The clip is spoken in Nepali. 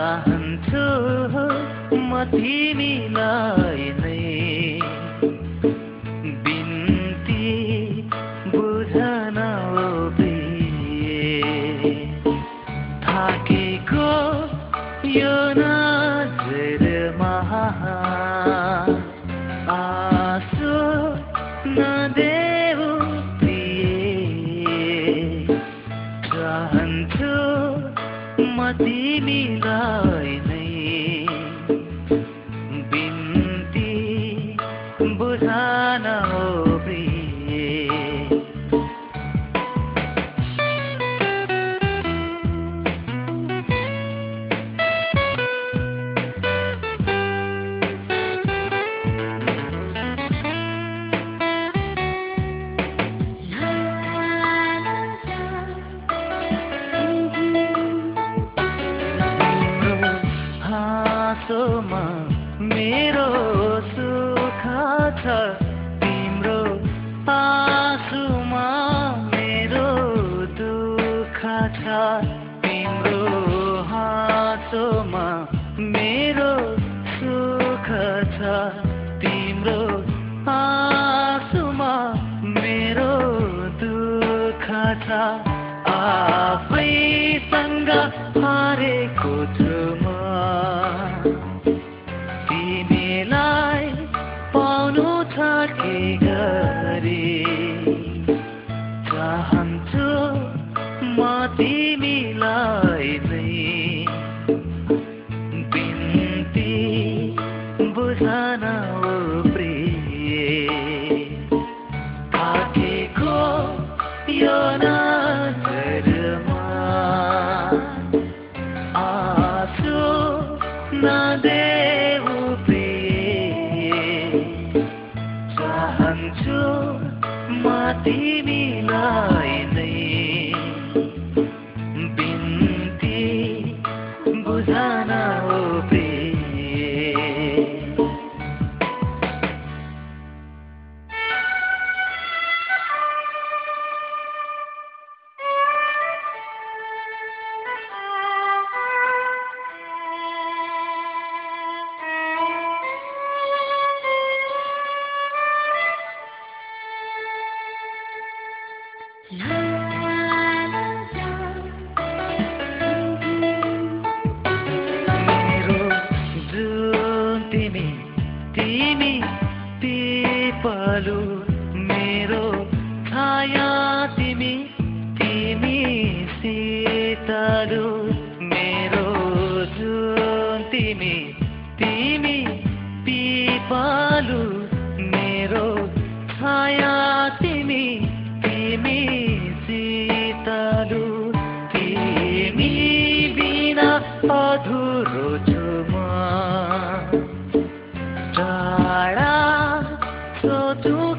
चाहन्छु म तिमीलाई नै बिन्ती बुझन थाकेको यो नजरमा आँसु नदे the बाटोमा मेरो सुख छ। तिम्रो पासुमा मेरो दुःख छ। my day. मेरो खाया तिमी तिमी सितालू मेरो जुन तिमी तिमी पिपा so do